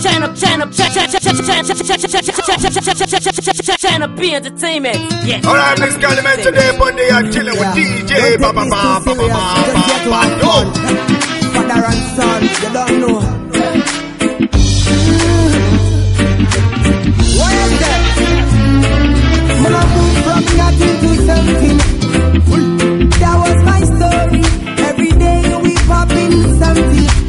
Turn up, turn up, turn up, turn up, be entertainment. Yes. All right, next guy, man, today on the I'm chilling with DJ Baba Baba don't know. What is I moved from something. That was my story. Every day we popping something.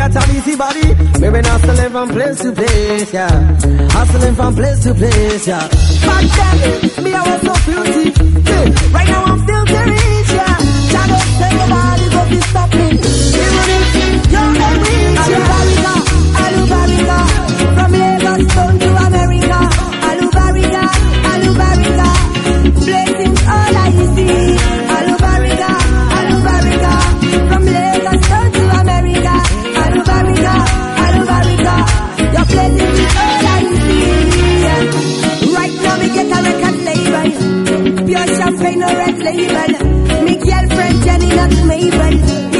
got a busy body. We've been hustling from place to place, yeah. Hustling from place to place, yeah. Back then, me I was so filthy. Yeah. Right now I'm still rich, yeah. Shadow tell your body go be stopping. Even if you're a rich, yeah. Alubarica, Alubarica. ignorant label. Me girlfriend Jenny not Mabel.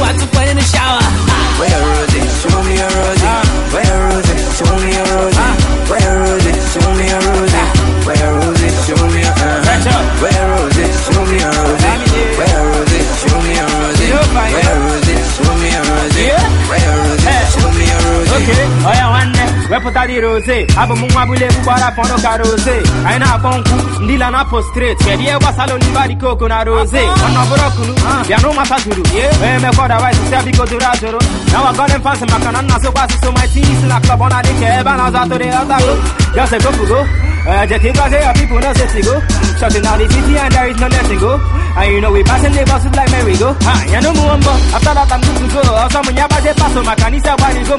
nínú swimming pool àtúfọ́ nínú ṣáwa. Where your rosy? Show me your rosy. Where your rosy? Show me your rosy. Where your rosy? Show me your rosy. Where your rosy? Show me your uh-huh. Where your rosy? Show me your rosy. Where your rosy? Show me your rosy. Where your rosy? Show me your rosy. Where your rosy? Show me your rosy. Okay, wepụta dị rose. Abụ m nwa bụla egwu gbara fọnụ ka rose. Anyị na-akpọ nkwụ ndị la na postrate kedu ihe gbasara oliva dị koko na rose. Ọnụ ọbụrụ kunu bịa na ụmata zuru. Onye mekwa ọdawa isi ya biko duru ajụrụ na wagonin fansi maka na nna sokwa asụsụ ma tinye isi na klọb ọ na-adị ka ebe a na-azụ atụrụ ya ọtago just egofugo Uh, just think I say your people no say to go Shutting down the city and there is no letting go. And you know we passing the buses like merry go. Ah, you know me one bo After that I'm good to go. Or someone ya baje paso Makanisa body go.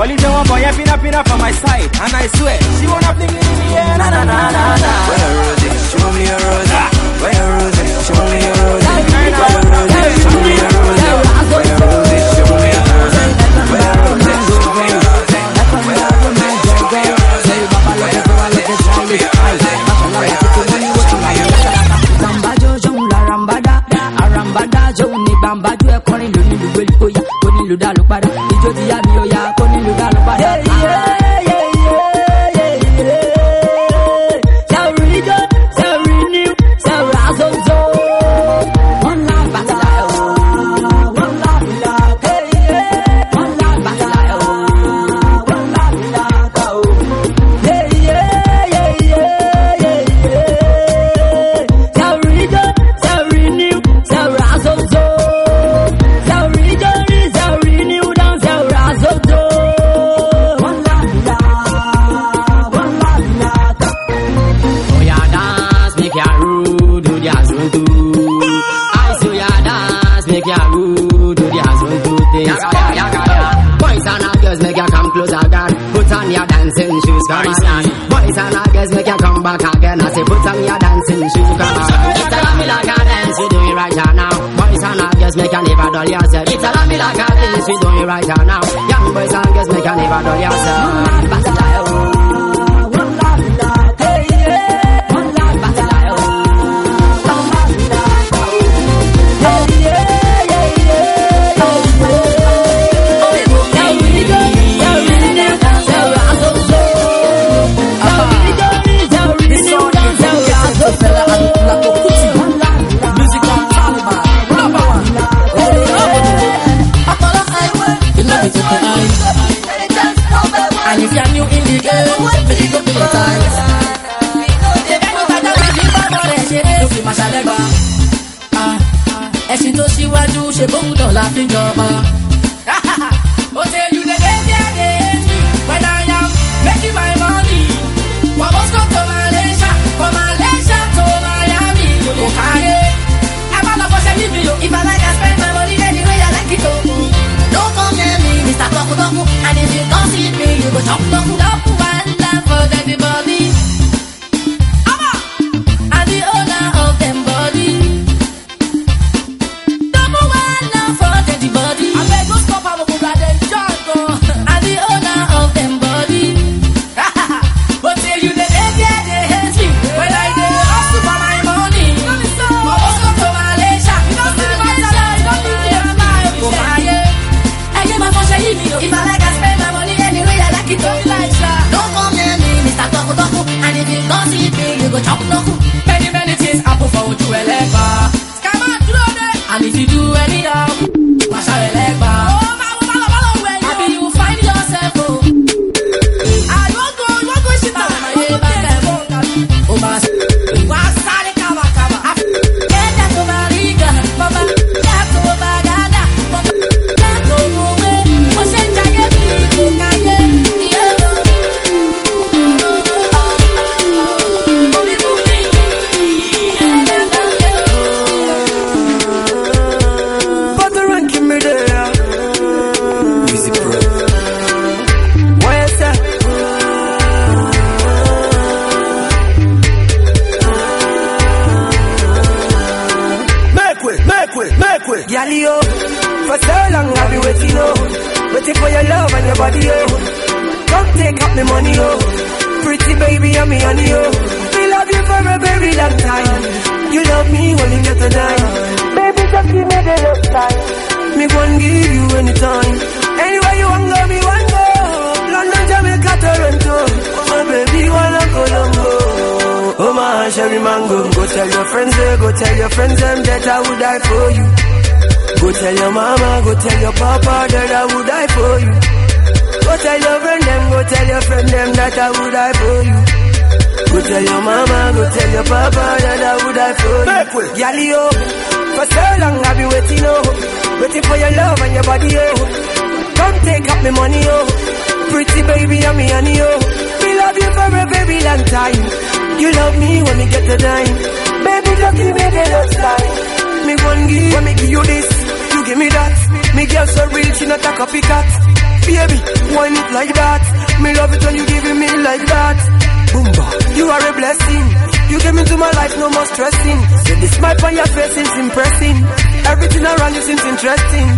Well it's the one boy yeah pina pina from my side And I swear She wanna fling me in the air Na na na na na Where your rosy? Show me your rosy. Where your rosy? Show me your rosy. Where your rosy? Show me your rosy. Where? Show me uh-huh. Where? Show me your rosy. Where your rosy? Show me your rosy. Where your rosy? Show me your rosy. Where your rosy? Show me your rosy. Bambajo jòun dancing shoes, come on. Boys and all girls, make ya come back again. I say put on your dancing shoes, come on. It's a me like a dance, we do it right now. Boys and all girls, make ya never dull yourself. It's a me like a dance, we do it right now. Young boys and girls, make ya never dull yourself. Ẹṣin tó ṣíwájú ṣe bóun náà la fi jọba. Dey there dey hate me when I am making my money. From Moscow to Malaysia, from Malaysia to Miami, kò káyé. Ẹ má lọ fọṣẹ níbi o. If I like I spend my money anyway I like it o. No come me, Mr. Toku, and if you come see me, you go chop laugh for everybody. I would die for you. Go tell your mama, go tell your papa that I would die for you. Go tell your friend them, go tell your friend them that I would die for you. Go tell your mama, go tell your papa that I would die for you. Yali, oh, for so long I've been waiting, oh, waiting for your love and your body, oh. Come take up my money, oh. Pretty baby, I'm me honey, oh. We love you for a very long time. You love me when we get to dime. Baby, just give me the love time. Me one give, me give you this, you give me that. Me girl so real, she not a copycat. Baby, wine it like that. Me love it when you giving me like that. Boomba, you are a blessing. You came into my life, no more stressing. See the smile on your face is impressing. Everything around you seems interesting.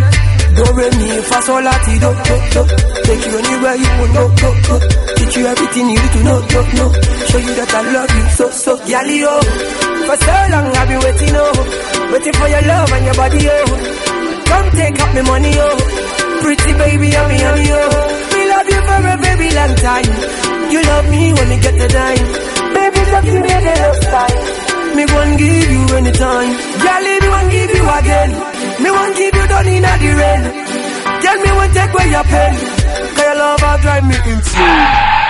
Do re mi fa sol la ti do do. Take you anywhere you want go go go. Teach you everything you need to know do know. Show you that I love you so so. Yali oh, for so long I've been waiting oh, waiting for your love and your body oh. Come take up my money oh, pretty baby me I'm oh. We love you for a very long time. You love me when we get to dime. Baby, give me the love time. Me won't give you anytime. Girl, me won't give you again. Me won't give you down in the rain. Tell me won't take away your pain. Cause your love will drive me insane.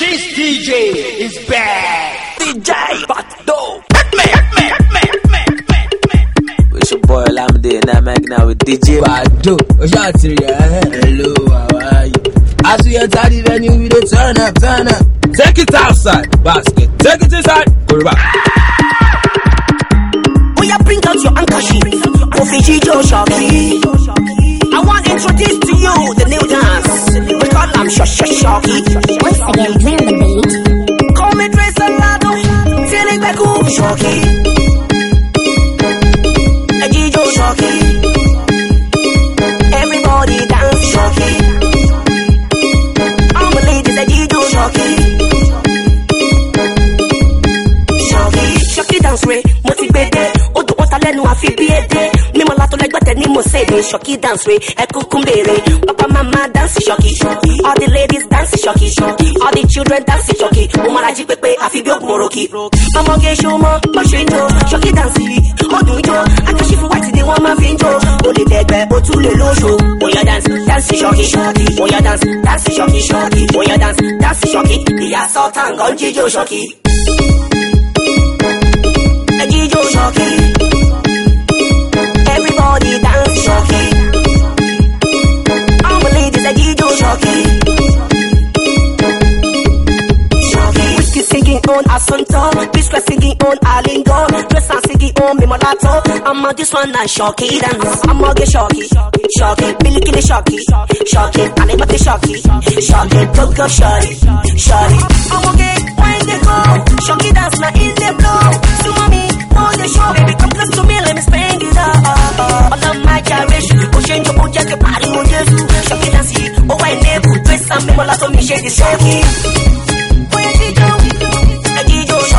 This DJ is bad. DJ Bato. It's your boy Lamde and I'm hanging out with DJ Baddo, Oshati, eh, hello, how are you? As we enter the venue, we dey turn up, turn up. Take it outside, basket. Take it inside, go back. Oh, yeah, bring out your handkerchief. Kofi Shoki. I want to introduce to you the new dance. Call them Shosh Shoki. Once again, on the beat. Call me Trace Alado. Feeling back, Shoki. Jijo ni mo ṣe ní Shoki dance way. Ẹ kúkú ń béèrè. Papa mama dance Shoki. All the ladies dance Shoki. All the children dance Shoki. Mo máa jí pépé àfi bí ògùn òròkì. Ọmọge ṣọmọ bó ṣe ń jó. Shoki dance yìí, ó dùn jó. Akẹ́ṣí fún white ni wọ́n máa fi ń jó. O lè dẹ̀gbẹ́, o tún lè lóṣo. Oya dance, dance Shoki. Oya dance, dance Shoki. Oya dance, dance Shoki. Ìyá Sultan gan jíjó Shoki. Ẹ on Asunto, Biscuit singing on Alingo, Dress and singing on Mimolato. I'm on this one and Shoki dance. I'm on get Shoki, Shoki, Billy Killy Shoki, Shoki, and I'm Shoki, Shoki, go go Shorty, Shorty. I'm on get when they go, Shoki dance now in the blow. So mommy, on the show, baby, come close to me, let me spend it all. All of my generation, go change your own jacket, party on Jesus. Shoki dance, oh I never dress and Mimolato, me shake the Shoki.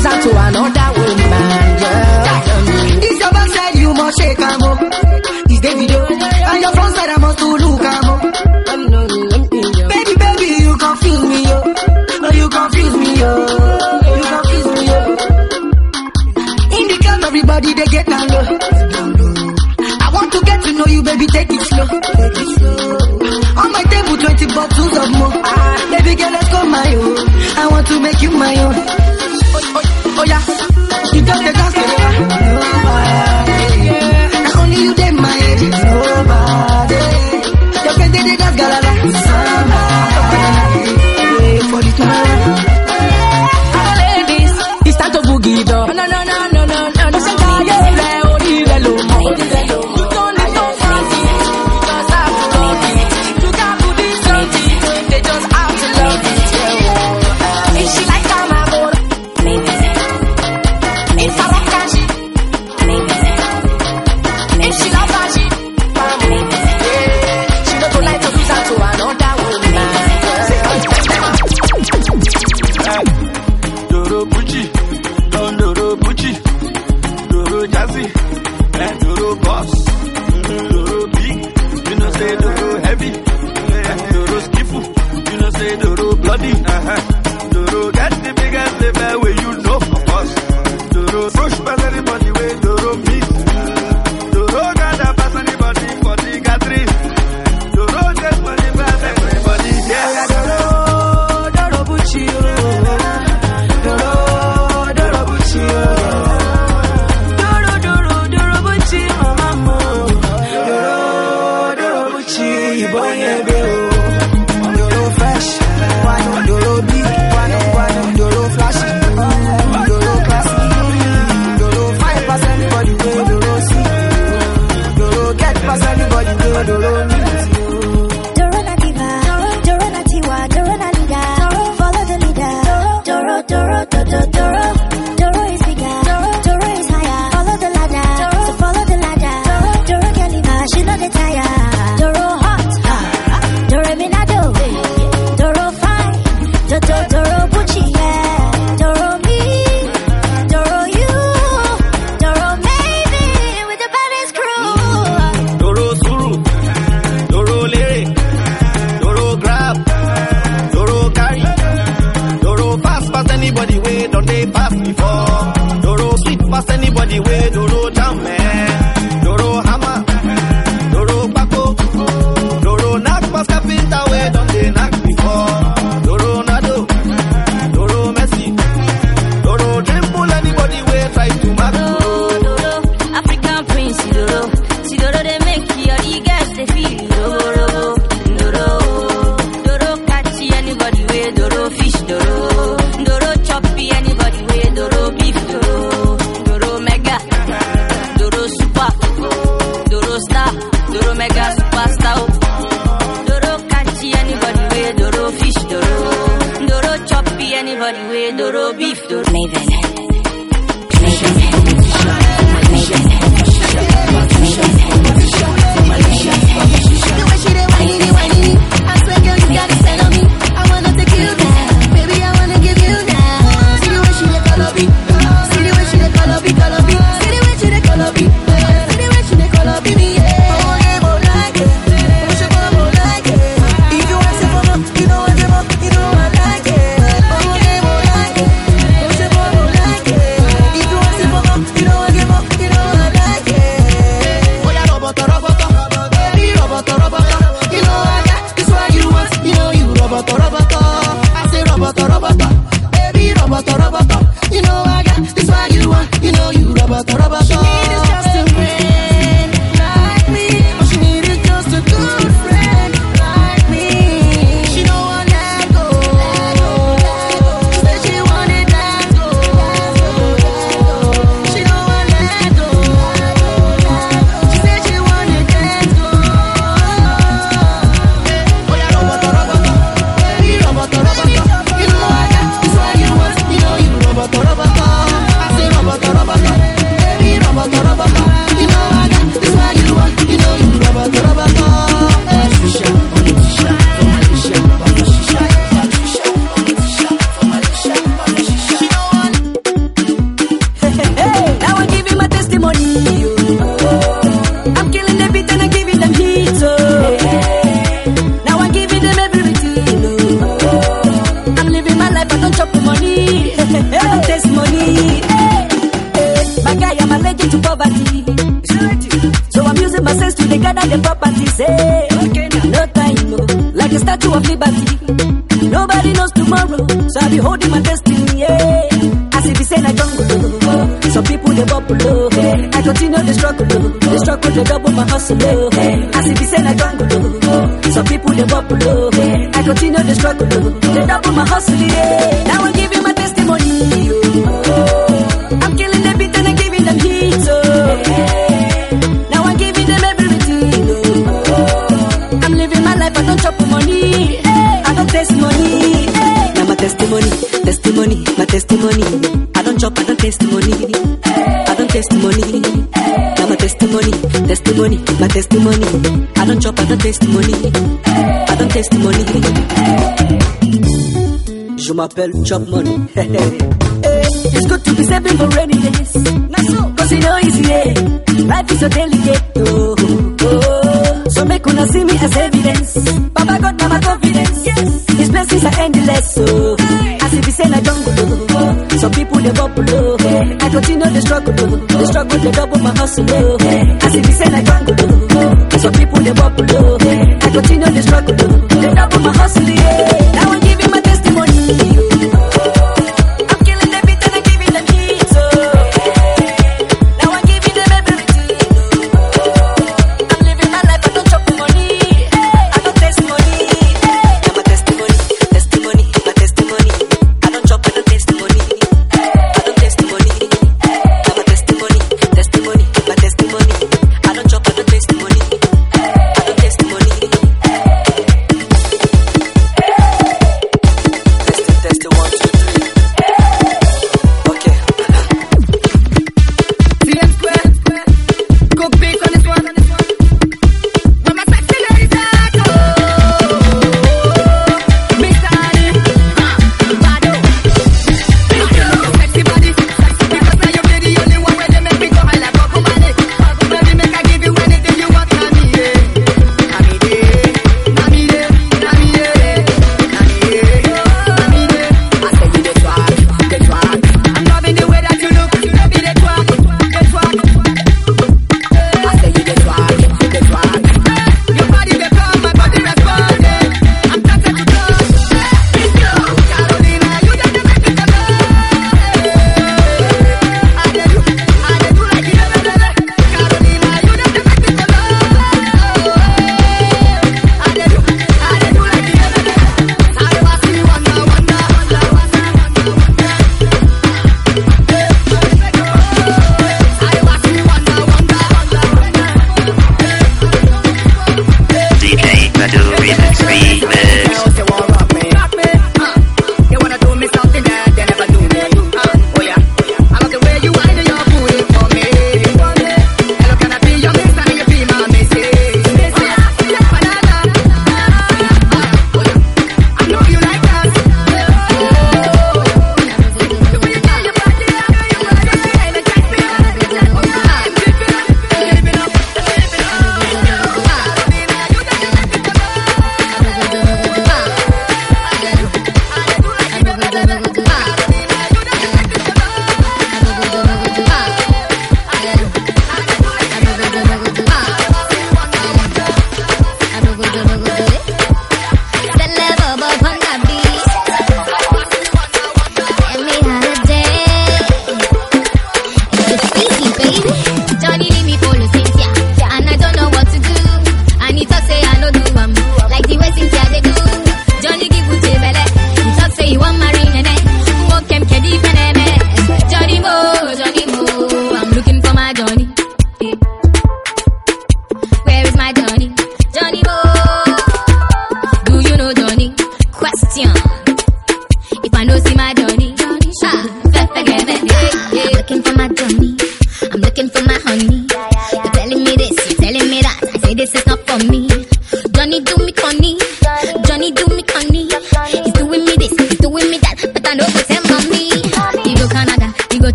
gives her to another woman. Yeah. It's your backside, you must shake him up. It's the video. And your front said I must to look him up. Baby, baby, you confuse me, yo. No, you confuse me, yo. You confuse me, yo. In the club, everybody, they get down low. I want to get to know you, baby, take it slow. Take it slow. On my table, 20 bottles of more. Baby girl, let's go my own. I want to make you my own. hustle, oh, eh. As if it's in a jungle, oh, oh. Some people, they bubble. oh, eh. I continue the struggle, oh. They double my hustle, yeah. testimony. I don't testimony. Je m'appelle Chop Money. hey, it's good to be saving for rainy days. Cause you know easy, yeah. Life is so delicate. Oh, oh. So make una see me as evidence. Papa got my confidence. Yes. His blessings are endless. Oh. So, as if he said, I don't go. Some people, they bubble. I continue the struggle, the struggle they double my hustle. I see say like bango, so people they bubble. I continue the struggle, they double my hustle.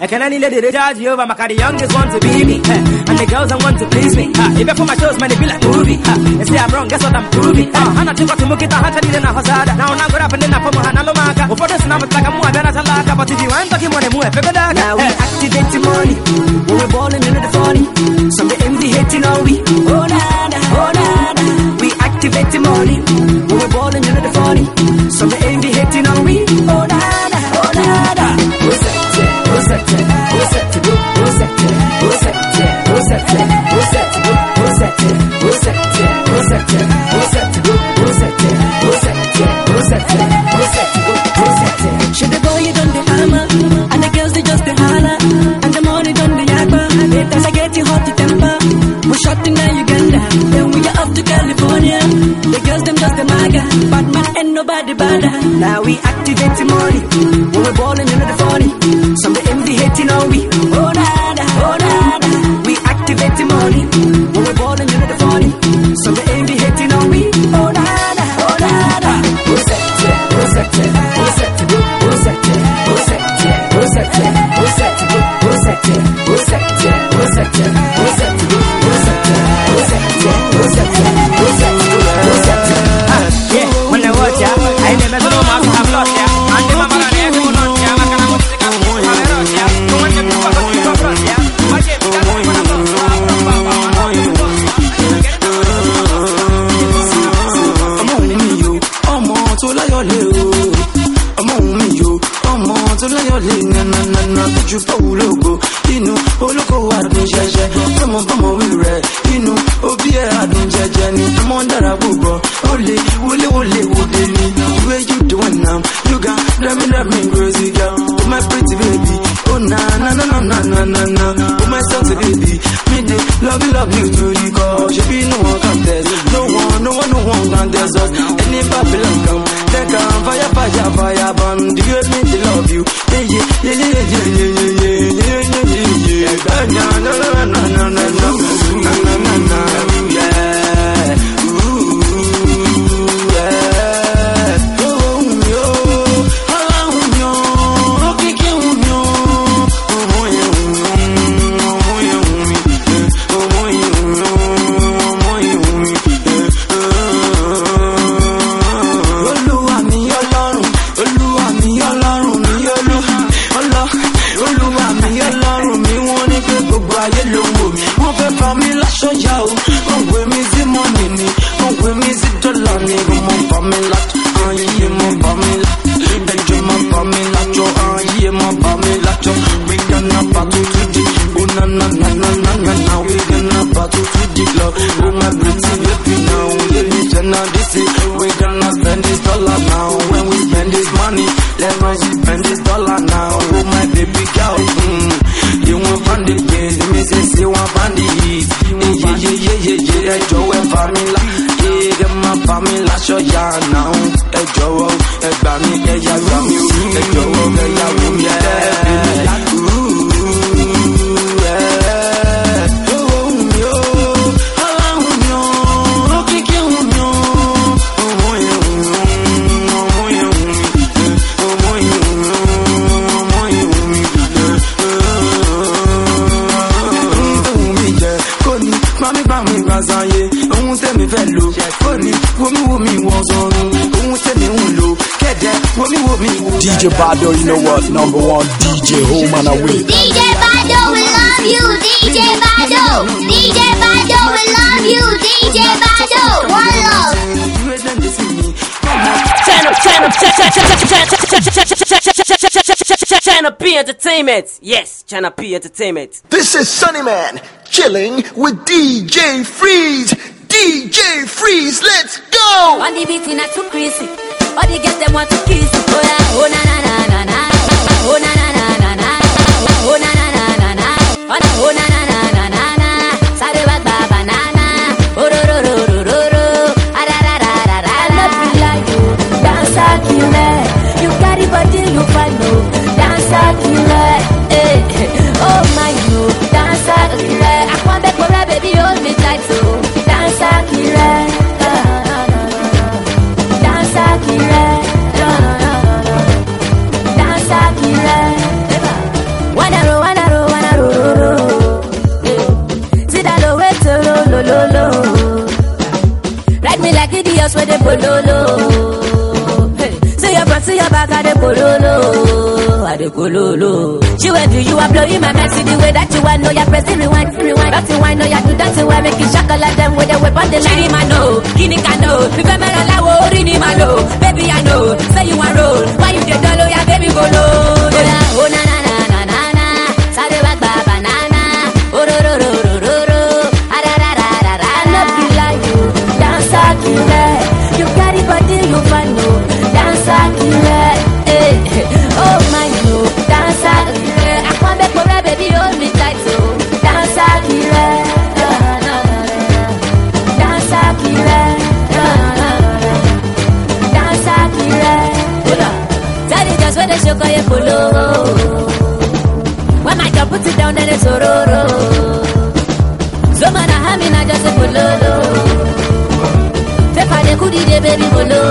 I can any lady they judge you over my the youngest want to be me? Eh, and the girls that want to please me. Uh, if I put my shows, man, it be like movie. They say I'm wrong, guess what I'm proving? Uh, and I took to Mukita Hatan in a Hazada. Now I'm going up in a Pomo Hanalomaka. Or for this number, like a Muad and a Salaka. But if you want to give money, move, baby, dog. Now we activate the money. We're balling in the funny. Some of the envy hating all we. She the boy you don't the hammer, and the girls they just the holler, and the money don't the yakpa. Haters I get you hot to temper. We shot in Uganda, then we are off to California. The girls them just the maga, but man ain't nobody bother. Now we activate the money, we were ballin' you know the funny. Some the envy hating on we. Entertainment. Yes, China P Entertainment. This is Sunny Man chilling with DJ Freeze. DJ Freeze, let's go. On the beat, not too crazy. All the girls them want to kiss. Oh yeah, oh na na na na na. Oh na na na na na. Oh na na na na na. Oh na. kololo. She wave you, you are blowing my mind. See the way that you are, No, you're pressing rewind, rewind. That's why know you're dancing, why make it shock all of them with the weapon. The lady man know, kini can know. Me be man allow, ori ni man know. Baby I know, say you want roll. Why you get dollar, yeah baby go low. Oh na, oh na. fire follow. When my girl puts it down, then it's ororo. So man, I have me, I just a follow. Pepper, they could baby follow.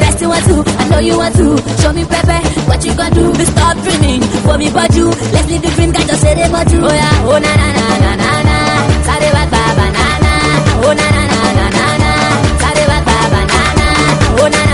That's the one. I know you want to. Show me Pepe, What you gonna do? Stop dreaming for me, but you. Let's leave the dream, got to say they want you. Oh yeah, oh na na na na na na. Sorry, ba banana? Oh na na na na na na. Sorry, ba banana? Oh na na.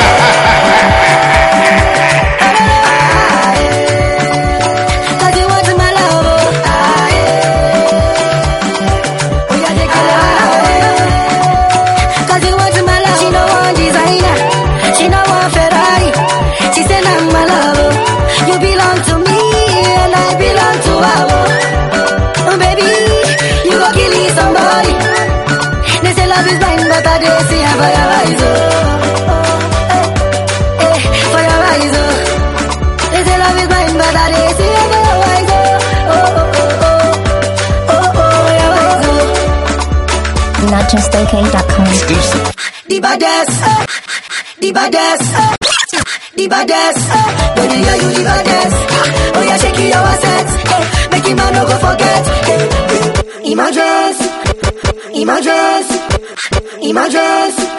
Deuce. The baddest, the baddest, the baddest. Baby, yeah, you the baddest. Oh yeah, shake your assets. Make him man no go forget. Images, images, images.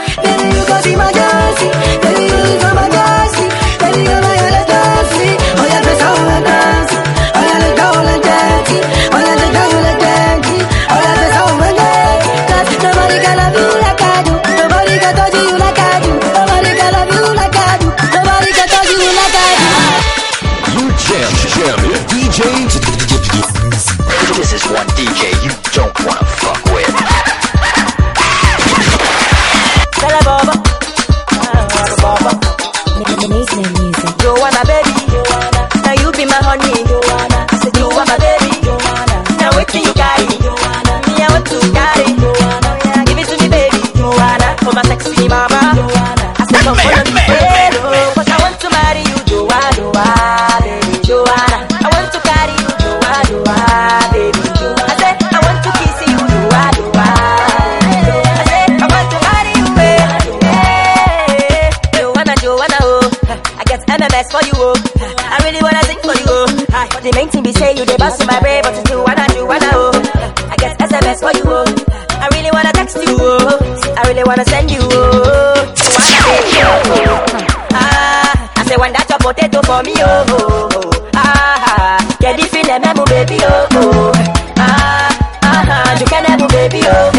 know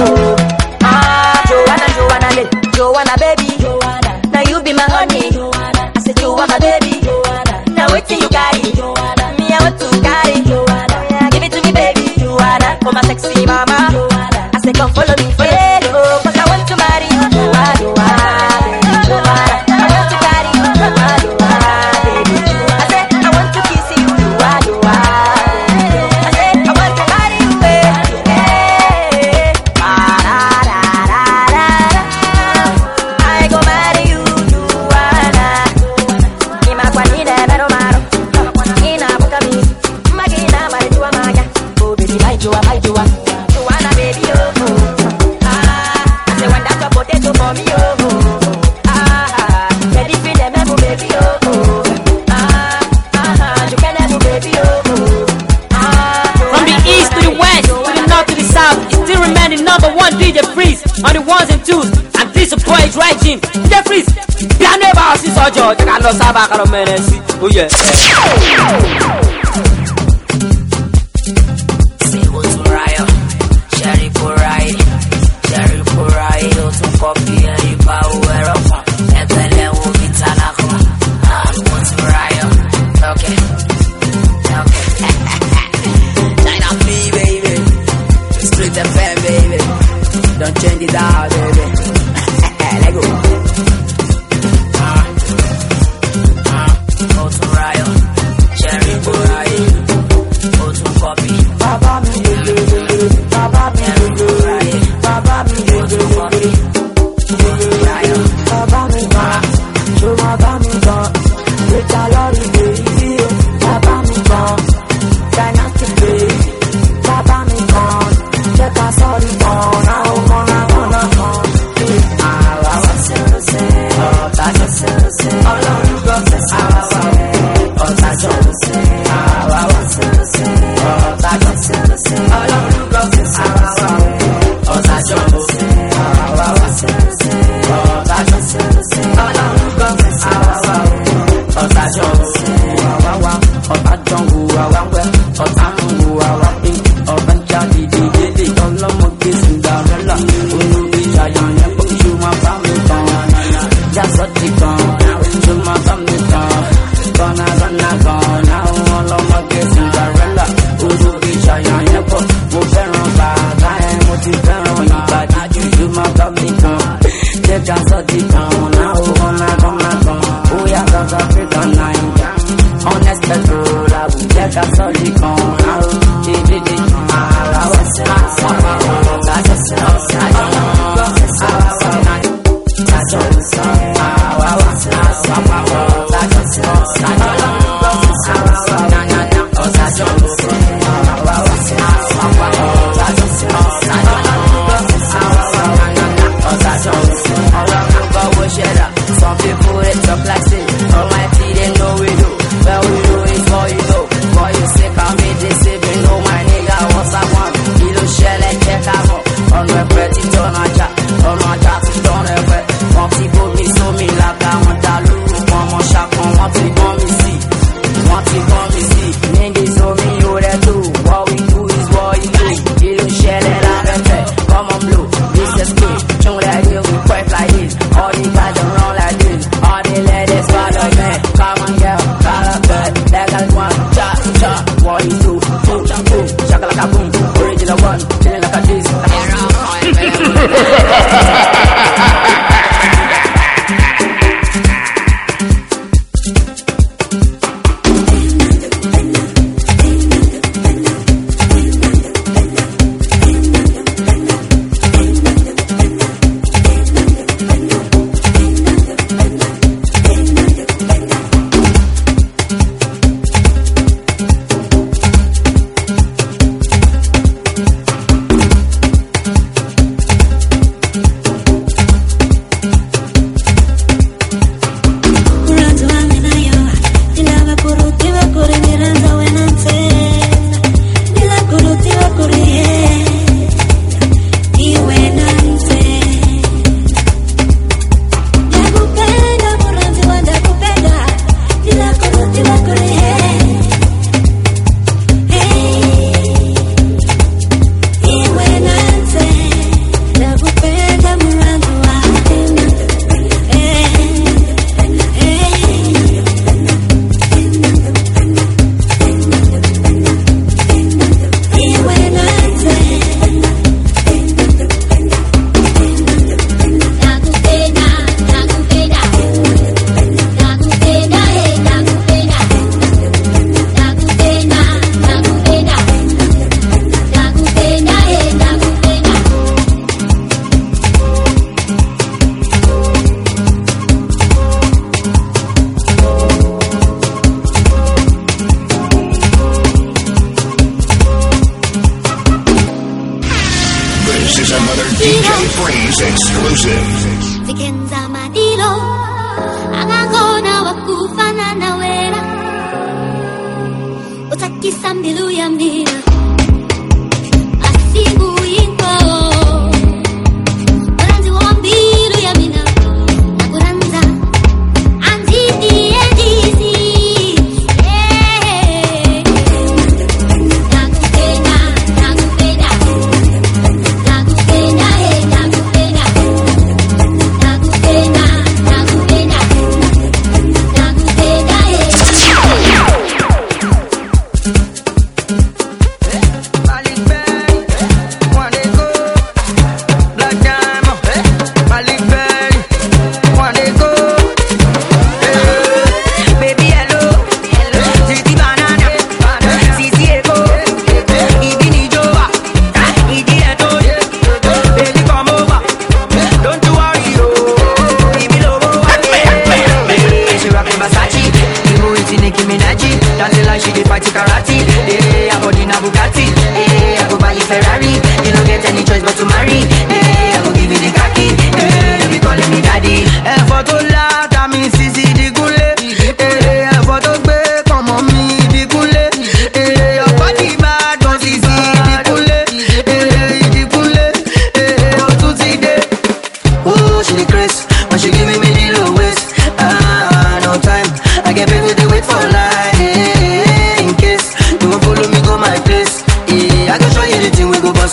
no sabe a que lo merece. Oye.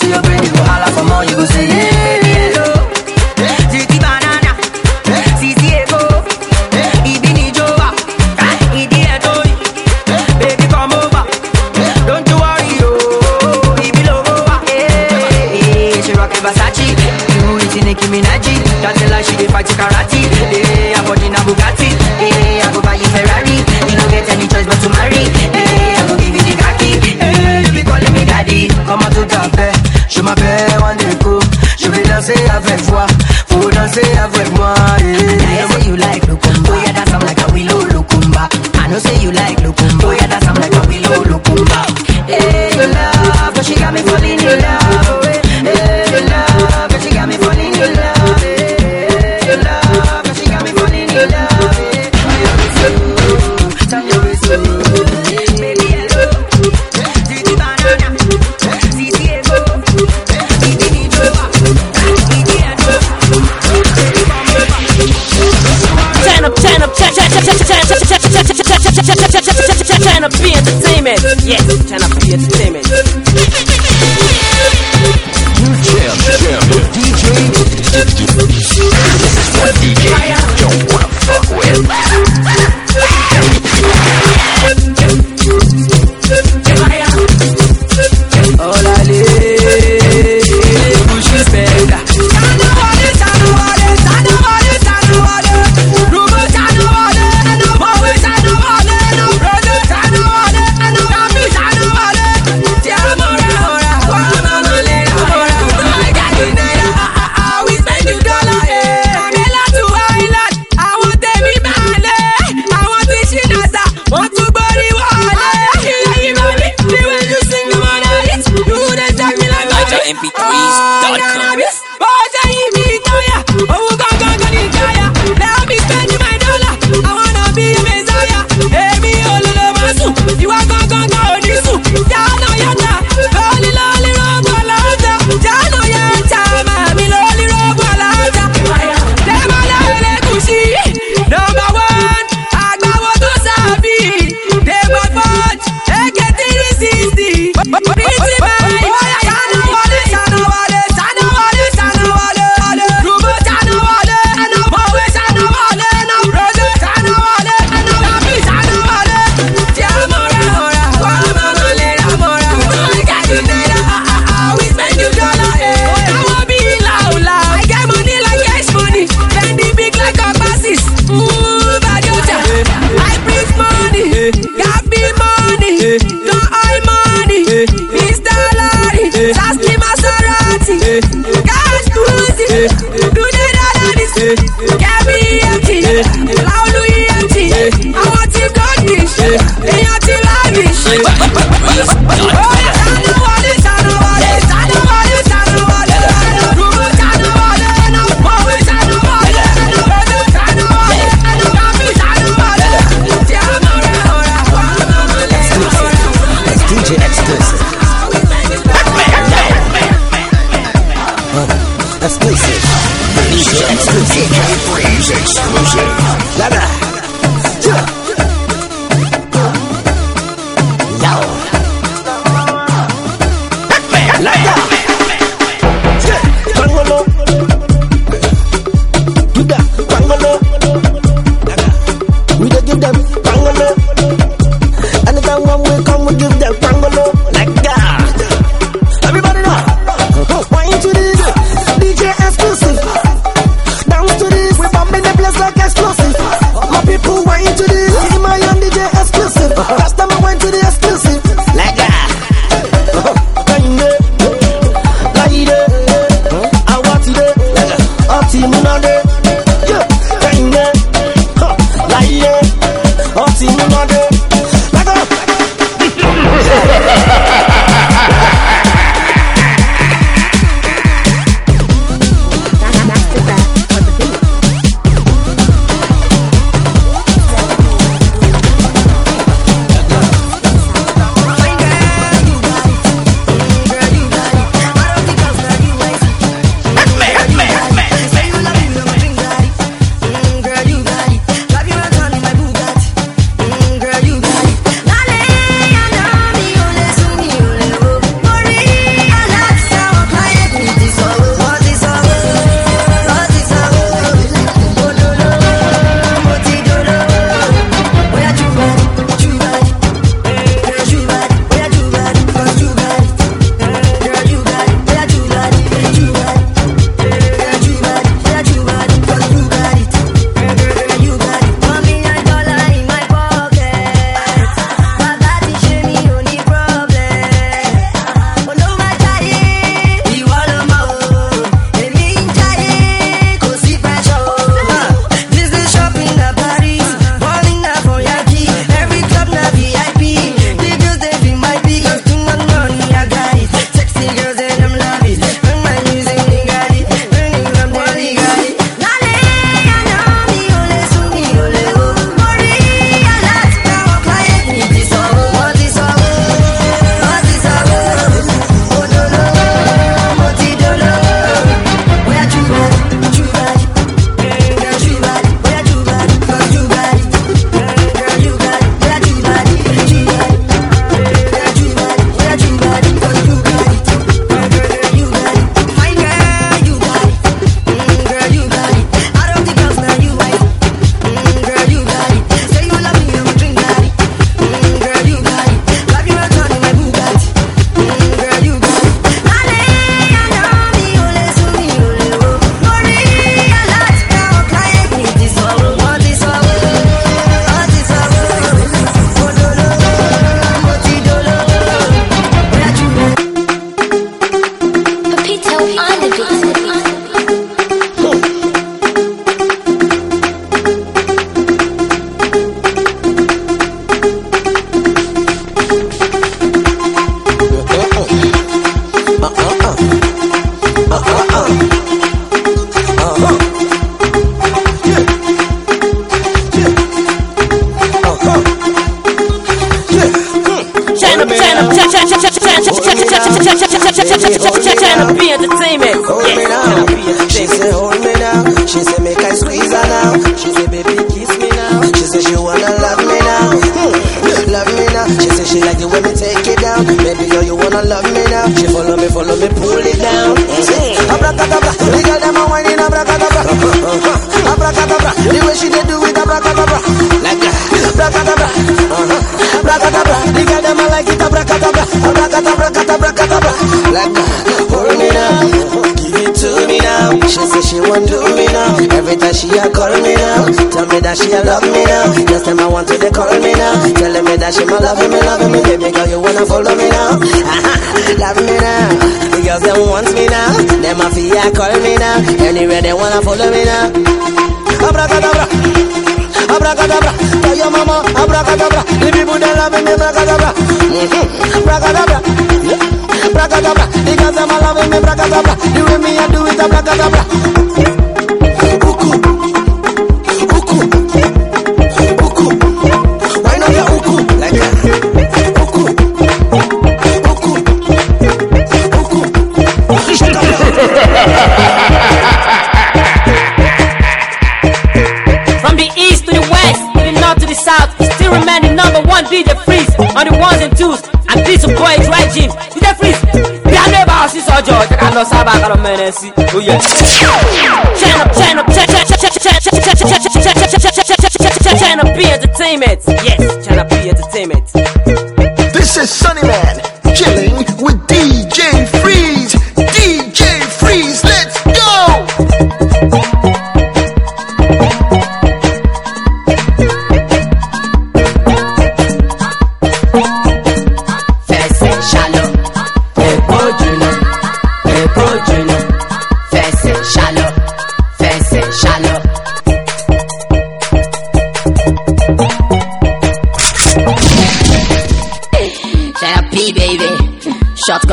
see your brain, you go holla for more, you go now. She follow me, follow me, pull it down. Abracadabra. The girl them a whining abracadabra. Abracadabra. The way she dey do it abracadabra. Like that. Abracadabra. Uh-huh. Abracadabra. The girl them a like it abracadabra. Abracadabra, cadabra, cadabra. Like now. She say she want do me now. Every time she a call me now. Tell me that she a love me now. Last time I want to they call me now. Telling me that she my loving me, loving me. Baby girl, you wanna follow me now? love me now. The girls them want me now. Them a feel call me now. Anywhere they wanna follow me now. Abracadabra. Abracadabra. Tell your mama. Abracadabra. The people they loving me. Abracadabra. Mm-hmm. Abracadabra. Yeah bracadabra. Loving me bracadabra. Me I do it a bracadabra. Uku, uku, uku. Why not uku like? Uku, uku, uku, uku. From the east to the west, from the north to the south, still remain the number one DJ Freeze on the ones and twos. And some boy lọ sábà ká lọ mẹ́rin sí ó yẹ. China China China P Entertainment yes China P Entertainment. This is Sunny Man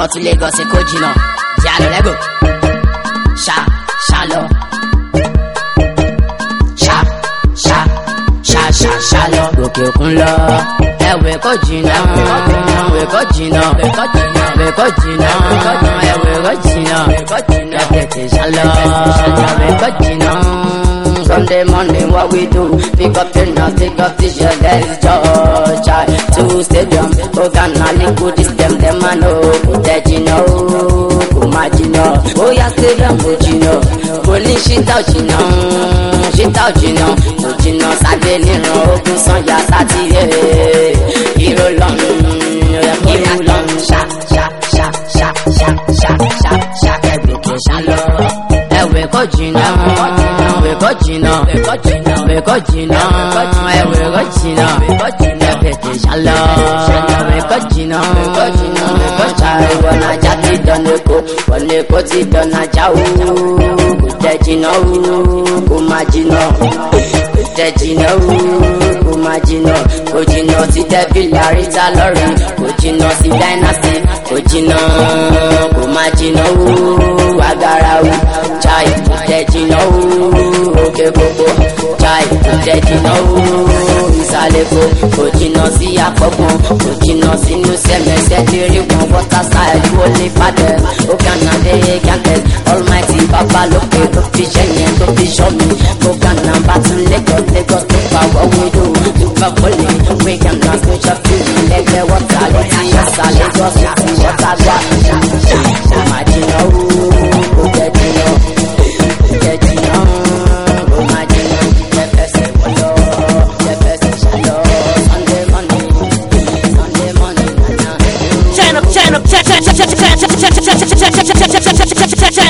wọn tún Lagos Èkó jìnnà. Jẹ́ àlọ́ rẹ́gò ṣá ṣá lọ. ṣá ṣá ṣá ṣá ṣá lọ. gòkè òkun lọ. Ẹ̀wẹ̀ kò jìnnà. Ẹ̀wẹ̀ kò jìnnà. Ẹ̀wẹ̀ kò jìnnà. Ẹ̀wẹ̀ kò jìnnà. Ẹ̀wẹ̀ kò jìnnà. Ẹ̀wẹ̀ kò jìnnà. Ẹ̀tẹ̀tẹ̀ kò jìnnà. Sunday morning, what we do? Pick up the now, take up the shirt, there is George. I to stadium, oh, can I link with this them, them I know. Put that you know, go my you know. Oh, yeah, stadium, go you know. Police shit out, you know. Shit out, you know. Go you know, Saturday, you know. Ogun Sanya, Saturday. Hero jìnnà ẹ̀wẹ̀ kọ́ jìnnà ẹ̀fẹ̀ tẹ̀ ṣálọ ẹ̀wẹ̀ kọ́ jìnnà ẹ̀wẹ̀ kọ́ ṣàrẹ̀ wọn ajá ti dọ̀nà kó wọn èkó ti dọ̀nà jáwó kò tẹ̀ jìnnà wúwo kò má jìnnà kò tẹ̀ jìnnà wúwo kò má jìnnà kò jìnnà sí dẹ́bìlì àríta lọ́rin kò jìnnà sí dynasty kò jìnnà kò má jìnnà wú agbára wú chai tẹ̀jì náwó òkè gbogbo chai tẹ̀jì náwó ìsàlẹ̀ kò kò jìnnà sí àpọ̀gbọ̀n kò jìnnà sínú sẹ́mẹsẹ́. Tí rí wọn water style wọlé padà. Ó gànà dé gànà almighty bàbá lókè tó fi ṣẹ̀yìn tó fi ṣọ́ mi. Mo gànà bá tún lẹ́kọ̀ọ́ lẹ́kọ̀ọ́ tó pa do. ìlú ìgbà kọ́lé wé gànà tó ṣe fún mi lẹ́gbẹ̀ẹ́ water. Lọ́sí ìsàlẹ̀ lọ́sí ti water. Gbà ó má jìnnà ó.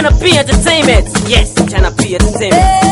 China P Entertainment yes P Entertainment.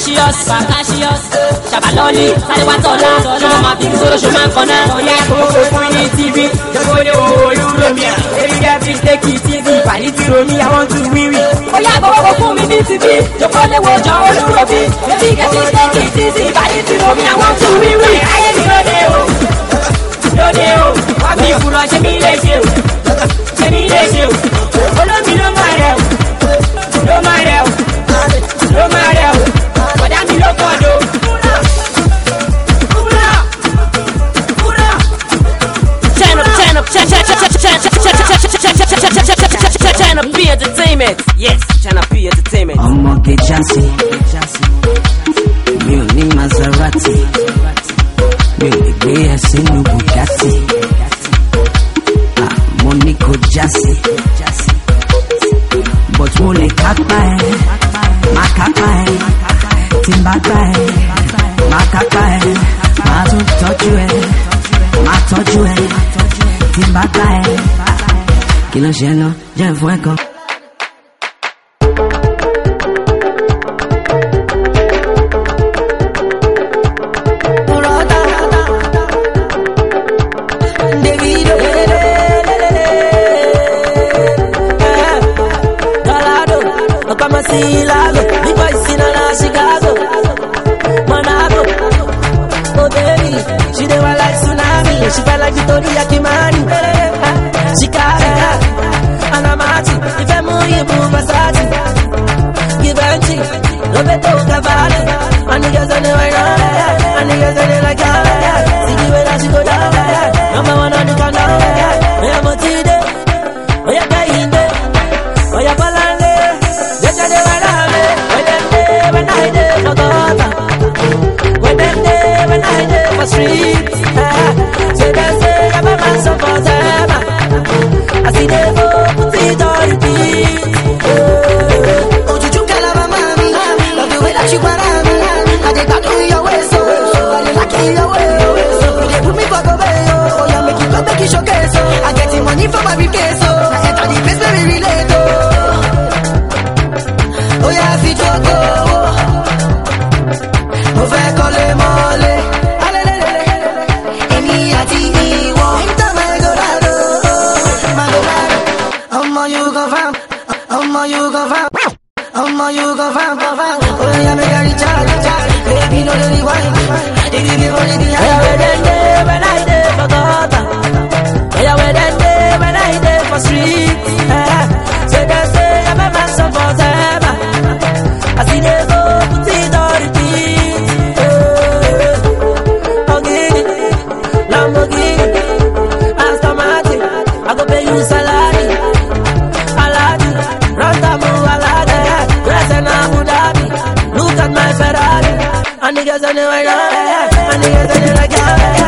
Cassius Cassius. Ṣàbàlọ́lì Sálíwátọ́lá ṣọlá máa fi gbogbo ṣo máa ń kọ́ná. ọ̀yá ìkókó fún ní tv jọ́kọ́ lé owó olúromi à. Èmi jẹ́ fi tẹ́kì tv ìpàdé ti romi àwọn tún wíwì. ọ̀yá ìkókó fún mi ní tv jọ́kọ́ lé owó jọ olúromi èmi jẹ́ fi tẹ́kì tv ìpàdé ti romi àwọn tún wíwì. ayé mi lóde o. Lóde o. Wá fi ìkúrọ̀ ṣe mí léṣe o? Ṣe mí léṣe o. P Entertainment. Yes, China P Entertainment. I'm Ọmọ Gejansi. Mi ò ní Maserati. Me ò lè gbé ẹ sínú Bugatti. Ah, ní kò jásí. But mo lè kápá ẹ. Má kápá ẹ. Tí. que lo hielo ya fue con... niggas on the way now. My niggas on the like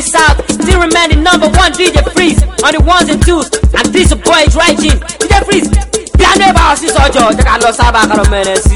the south. Still remaining number one DJ Freeze on the ones and twos. And this boy is right. DJ Freeze. Bí a ní bá ọ sí sọ́jọ́, jẹ́ ká lọ sábà kárọ̀ mẹ́rin sí.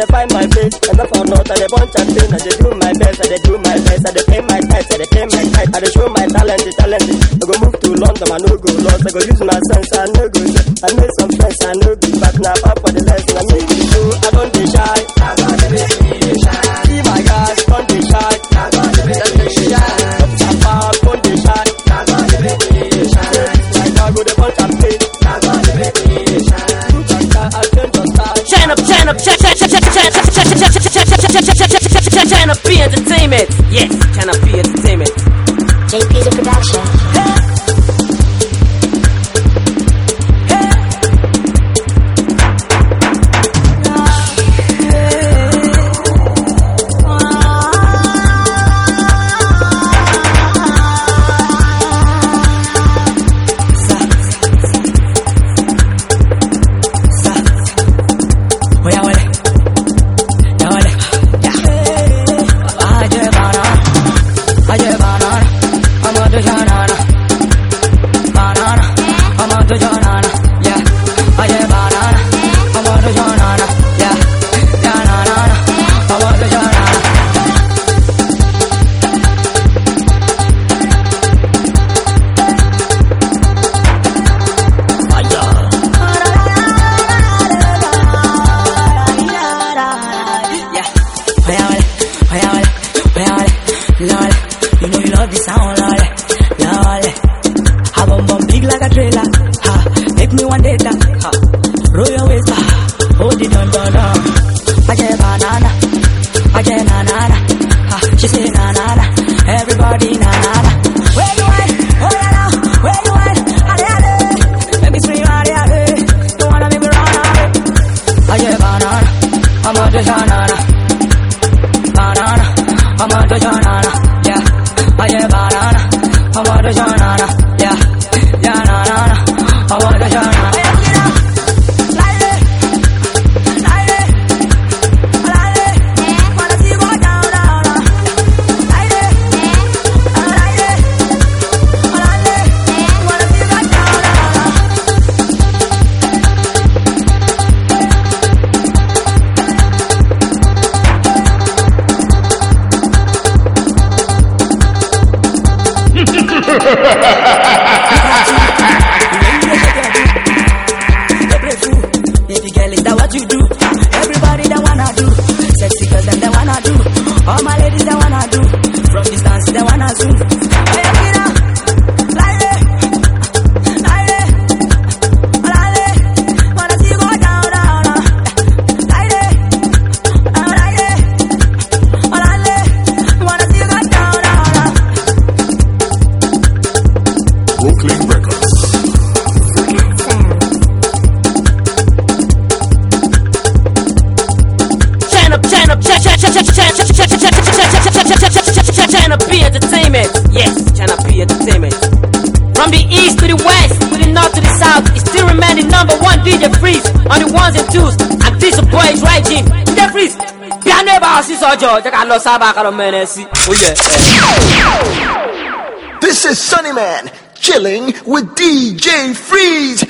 dey find my place. I no for not, I dey born champion. I dey do my best, I dey do my best. I dey pay my tithes, I dey pay my tithes. I dey show my talent, the talent. I go move to London, I no go lost. I go use my sense, I no go. I make some friends, I no go back now. Amazon lọ sábà This is Sunny Man chilling with DJ Freeze.